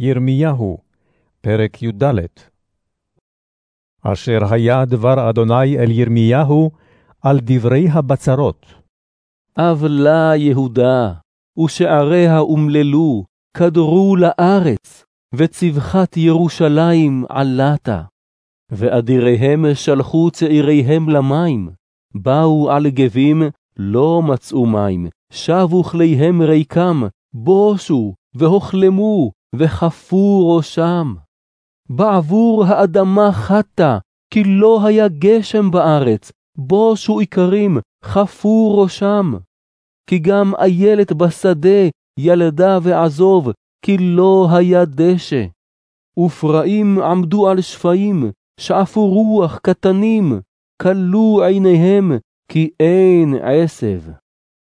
ירמיהו, פרק י"ד אשר היה דבר אדוני אל ירמיהו על דברי הבצרות. אבלה יהודה, ושעריה אומללו, כדרו לארץ, וצבחת ירושלים עלתה. ואדיריהם שלחו צעיריהם למים, באו על גבים, לא מצאו מים, שבו כליהם ריקם, בושו, והוכלמו, וחפו ראשם. בעבור האדמה חטא, כי לא היה גשם בארץ, בושו איכרים, חפו ראשם. כי גם איילת בשדה ילדה ועזוב, כי לא היה דשא. ופרעים עמדו על שפיים, שאפו רוח קטנים, כלו עיניהם, כי אין עשב.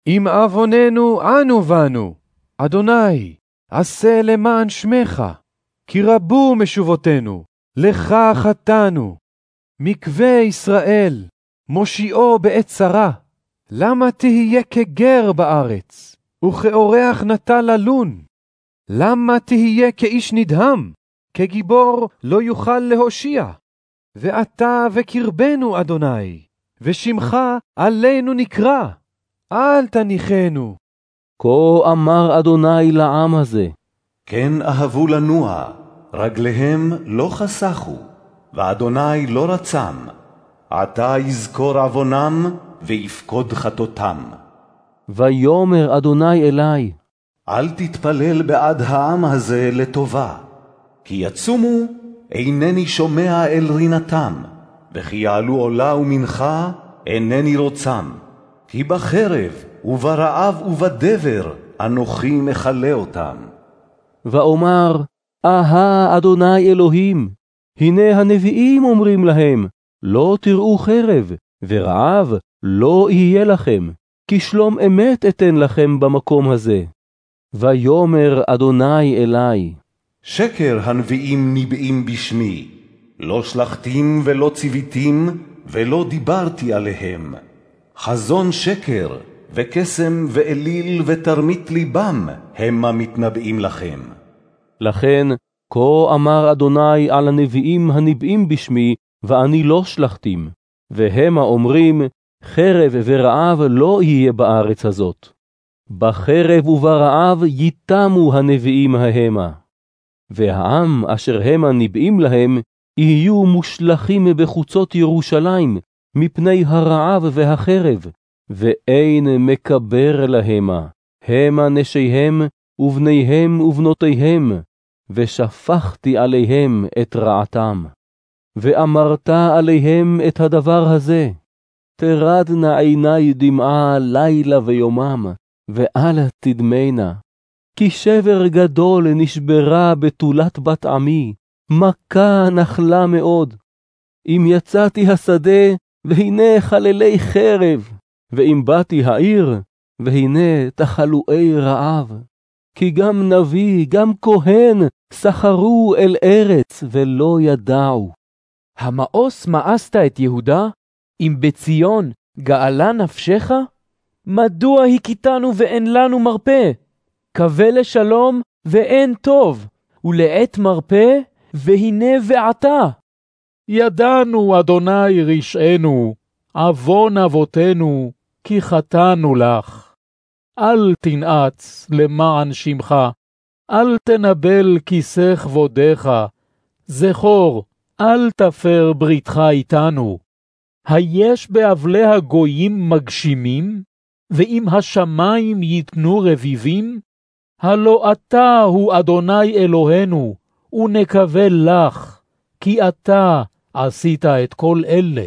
אם עווננו אנו בנו, אדוני, עשה למען שמך, כי רבו משובותינו, לך חטאנו. מקווה ישראל, מושיעו בעת צרה, למה תהיה כגר בארץ, וכאורח נטה ללון? למה תהיה כאיש נדהם, כגיבור לא יוכל להושיע? ואתה וקרבנו, אדוני, ושמך עלינו נקרא, אל תניחנו. כה אמר אדוני לעם הזה. כן אהבו לנוע, רגליהם לא חסכו, ואדוני לא רצם. עתה יזכור עוונם, ויפקוד חטאותם. ויאמר אדוני אלי, אל תתפלל בעד העם הזה לטובה, כי יצומו אינני שומע אל רינתם, וכי יעלו עולה ומנחה אינני רוצם. כי בחרב וברעב ובדבר אנוכי מכלה אותם. ואומר, אהה אדוני אלוהים, הנה הנביאים אומרים להם, לא תראו חרב, ורעב לא יהיה לכם, כי שלום אמת אתן לכם במקום הזה. ויאמר אדוני אלי, שקר הנביאים ניבאים בשמי, לא שלחתים ולא ציוויתים, ולא דיברתי עליהם. חזון שקר, וקסם ואליל ותרמית ליבם, המה מתנבאים לכם. לכן, כה אמר אדוני על הנביאים הניבאים בשמי, ואני לא שלחתים, והמה אומרים, חרב ורעב לא יהיה בארץ הזאת. בחרב וברעב ייתמו הנביאים ההמה. והעם אשר המה ניבאים להם, יהיו מושלכים בחוצות ירושלים, מפני הרעב והחרב, ואין מקבר להמה, המה נשיהם, ובניהם ובנותיהם, ושפכתי עליהם את רעתם. ואמרת עליהם את הדבר הזה, תרדנה עיני דמעה לילה ויומם, ואל תדמנה. כי שבר גדול נשברה בתולת בת עמי, מכה נחלה מאוד. אם יצאתי השדה, והנה חללי חרב, ואם באתי העיר, והנה תחלואי רעב. כי גם נביא, גם כהן, סחרו אל ארץ, ולא ידעו. המאוס מאסת את יהודה? אם בציון גאלה נפשך? מדוע הכיתנו ואין לנו מרפא? קווה לשלום ואין טוב, ולעת מרפא, והנה ועתה. ידענו, אדוני רשענו, עוון אבותינו, כי חטאנו לך. אל תנעץ למען שמך, אל תנבל כיסא כבודך. זכור, אל תפר בריתך איתנו. היש באבלי הגויים מגשימים, ואם השמיים ייתנו רביבים? הלא אתה הוא אדוני אלוהינו, ונקווה לך, כי אתה עשית את כל אלה.